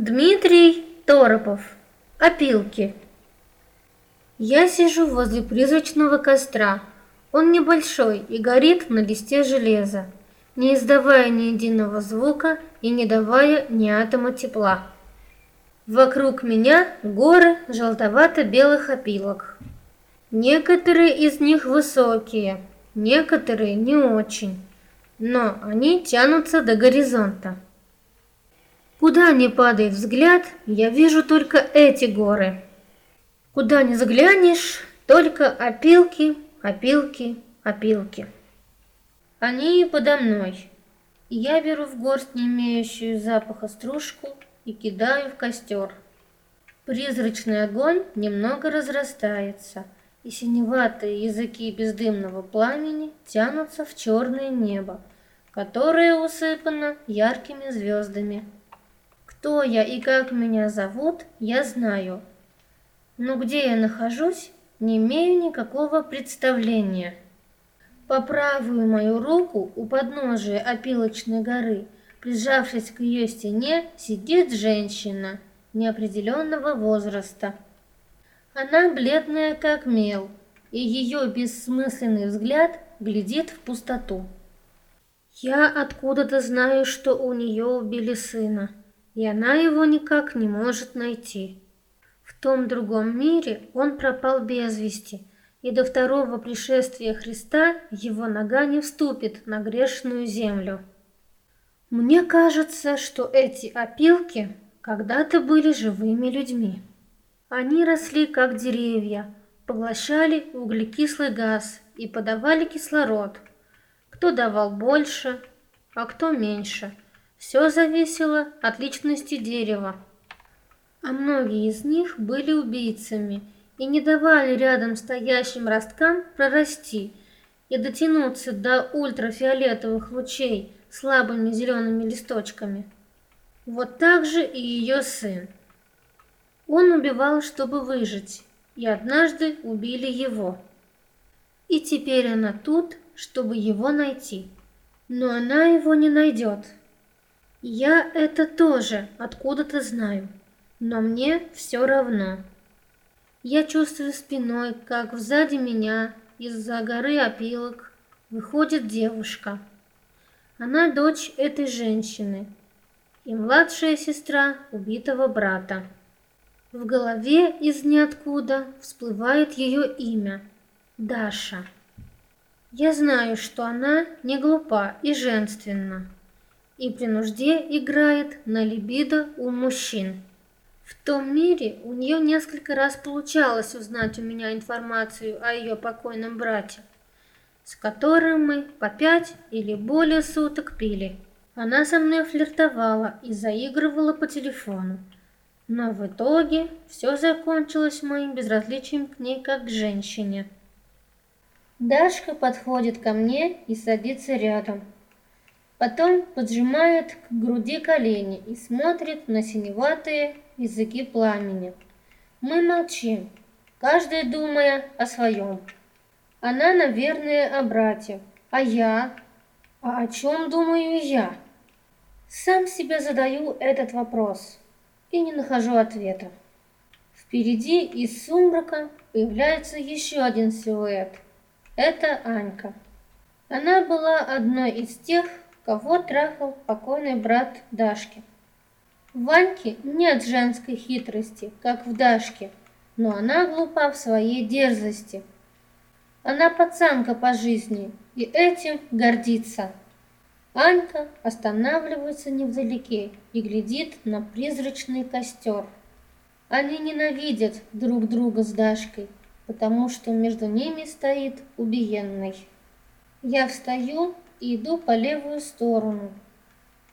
Дмитрий Торопов. Опилки. Я сижу возле призрачного костра. Он небольшой и горит на листе железа, не издавая ни единого звука и не давая ни атома тепла. Вокруг меня горы желтовато-белых опилок. Некоторые из них высокие, некоторые не очень, но они тянутся до горизонта. Куда ни падает взгляд, я вижу только эти горы. Куда ни заглянешь, только опилки, опилки, опилки. Они подо мной. Я беру в горсть не имеющую запаха стружку и кидаю в костер. Призрачный огонь немного разрастается, и синеватые языки бездымного пламени тянутся в черное небо, которое усыпано яркими звездами. Кто я и как меня зовут, я знаю. Но где я нахожусь, не имею никакого представления. По правую мою руку у подножия опилочной горы, прижавшись к ее стене, сидит женщина неопределенного возраста. Она бледная, как мел, и ее бессмысленный взгляд глядит в пустоту. Я откуда-то знаю, что у нее убили сына и она его никак не может найти. В том другом мире он пропал без вести, и до второго пришествия Христа его нога не вступит на грешную землю. Мне кажется, что эти опилки когда-то были живыми людьми. Они росли как деревья, поглощали углекислый газ и подавали кислород. Кто давал больше, а кто меньше – все зависело от личности дерева. А многие из них были убийцами и не давали рядом стоящим росткам прорасти и дотянуться до ультрафиолетовых лучей слабыми зелеными листочками. Вот так же и ее сын. Он убивал, чтобы выжить, и однажды убили его. И теперь она тут, чтобы его найти. Но она его не найдет. Я это тоже откуда-то знаю, но мне все равно. Я чувствую спиной, как сзади меня из-за горы опилок выходит девушка. Она дочь этой женщины и младшая сестра убитого брата. В голове из ниоткуда всплывает ее имя – Даша. Я знаю, что она не глупа и женственна и при нужде играет на либидо у мужчин. В том мире у нее несколько раз получалось узнать у меня информацию о ее покойном брате, с которым мы по пять или более суток пили. Она со мной флиртовала и заигрывала по телефону. Но в итоге все закончилось моим безразличием к ней как к женщине. Дашка подходит ко мне и садится рядом. Потом поджимает к груди колени и смотрит на синеватые языки пламени. Мы молчим, каждый думая о своем. Она, наверное, о брате, а я? А о чем думаю я? Сам себе задаю этот вопрос и не нахожу ответа. Впереди из сумрака появляется еще один силуэт. Это Анька. Она была одной из тех, кого трахал покойный брат Дашки. В Ваньке нет женской хитрости, как в Дашке, но она глупа в своей дерзости. Она пацанка по жизни и этим гордится. Анька останавливается невдалеке и глядит на призрачный костер. Они ненавидят друг друга с Дашкой, потому что между ними стоит убиенный. Я встаю и иду по левую сторону.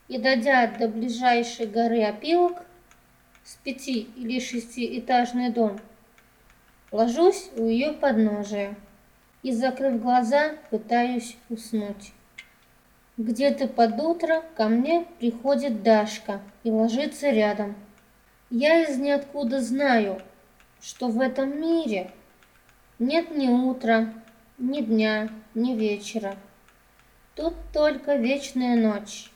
И дойдя до ближайшей горы опилок, с пяти- или шестиэтажный дом, ложусь у ее подножия и, закрыв глаза, пытаюсь уснуть. Где-то под утро ко мне приходит Дашка и ложится рядом. Я из ниоткуда знаю, что в этом мире нет ни утра, ни дня, ни вечера. Тут только вечная ночь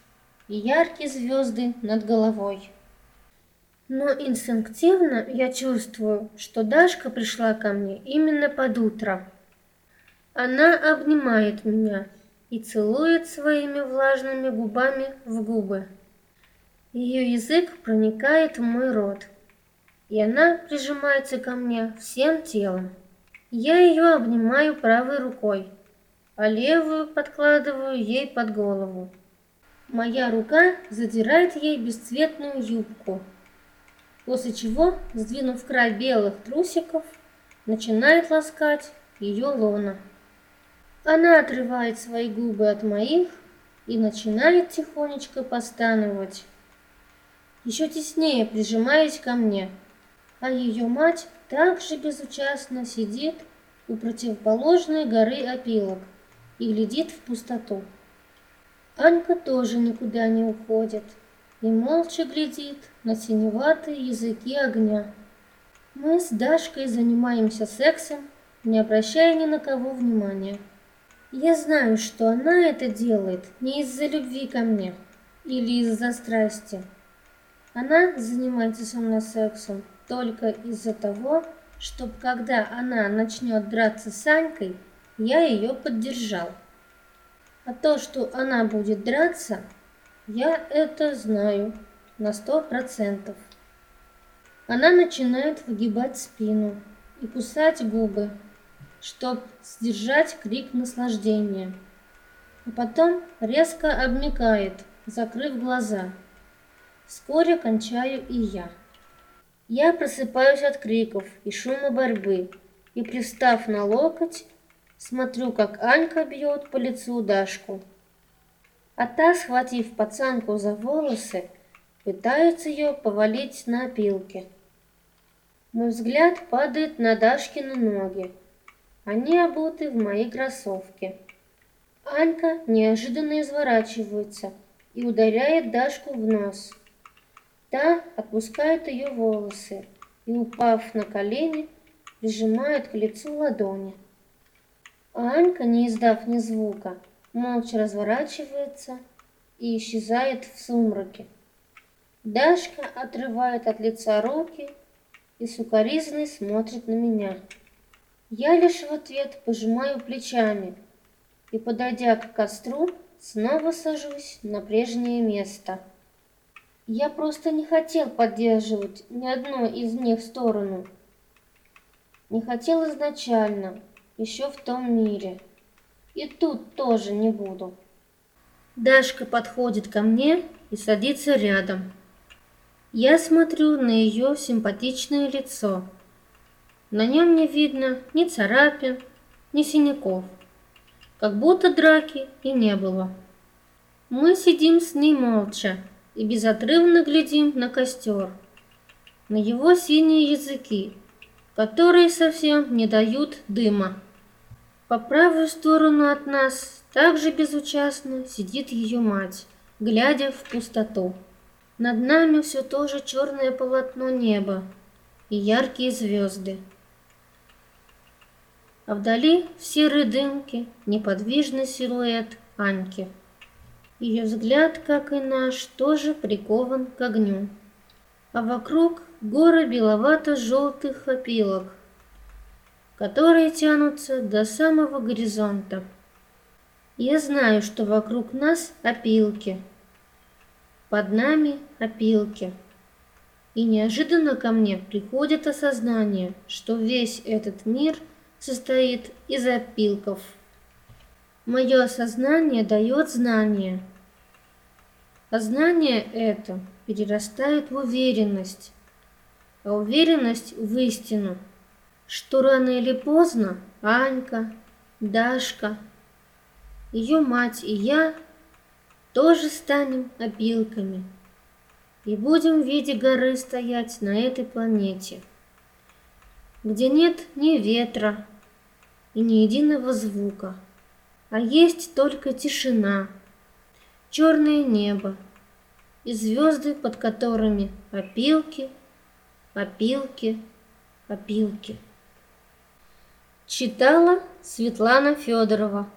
и яркие звезды над головой. Но инстинктивно я чувствую, что Дашка пришла ко мне именно под утро. Она обнимает меня и целует своими влажными губами в губы. Ее язык проникает в мой рот, и она прижимается ко мне всем телом. Я ее обнимаю правой рукой, а левую подкладываю ей под голову. Моя рука задирает ей бесцветную юбку, после чего, сдвинув край белых трусиков, начинает ласкать ее лона. Она отрывает свои губы от моих и начинает тихонечко постановать еще теснее прижимаясь ко мне, а ее мать также безучастно сидит у противоположной горы опилок и глядит в пустоту. Анька тоже никуда не уходит и молча глядит на синеватые языки огня. Мы с Дашкой занимаемся сексом, не обращая ни на кого внимания. Я знаю, что она это делает не из-за любви ко мне или из-за страсти, она занимается со мной сексом только из-за того, чтобы когда она начнет драться с Анькой, я ее поддержал. А то, что она будет драться, я это знаю на сто процентов. Она начинает выгибать спину и кусать губы, чтобы сдержать крик наслаждения. А потом резко обмикает, закрыв глаза. Вскоре кончаю и я. Я просыпаюсь от криков и шума борьбы, и, пристав на локоть, смотрю, как Анька бьет по лицу Дашку. А та, схватив пацанку за волосы, пытается ее повалить на опилке. Мой взгляд падает на Дашкины ноги. Они обуты в мои кроссовки. Анька неожиданно изворачивается и ударяет Дашку в нос. Та отпускает ее волосы и, упав на колени, прижимает к лицу ладони. А Анька, не издав ни звука, молча разворачивается и исчезает в сумраке. Дашка отрывает от лица руки и сукоризной смотрит на меня. Я лишь в ответ пожимаю плечами и, подойдя к костру, снова сажусь на прежнее место. Я просто не хотел поддерживать ни одну из них сторону. Не хотел изначально, еще в том мире. И тут тоже не буду. Дашка подходит ко мне и садится рядом. Я смотрю на ее симпатичное лицо. На нем не видно ни царапин, ни синяков. Как будто драки и не было. Мы сидим с ней молча, и безотрывно глядим на костер, на его синие языки, которые совсем не дают дыма. По правую сторону от нас также безучастно сидит ее мать, глядя в пустоту. Над нами все то же черное полотно неба и яркие звезды. А вдали в серой дымке неподвижный силуэт Аньки. Ее взгляд, как и наш, тоже прикован к огню. А вокруг горы беловато-желтых опилок, которые тянутся до самого горизонта. Я знаю, что вокруг нас опилки, под нами опилки. И неожиданно ко мне приходит осознание, что весь этот мир состоит из опилков. Мое сознание дает знание, а знание это перерастает в уверенность, а уверенность в истину, что рано или поздно Анька, Дашка, ее мать и я тоже станем опилками и будем в виде горы стоять на этой планете, где нет ни ветра и ни единого звука а есть только тишина, черное небо и звезды, под которыми опилки, опилки, опилки. Читала Светлана Федорова.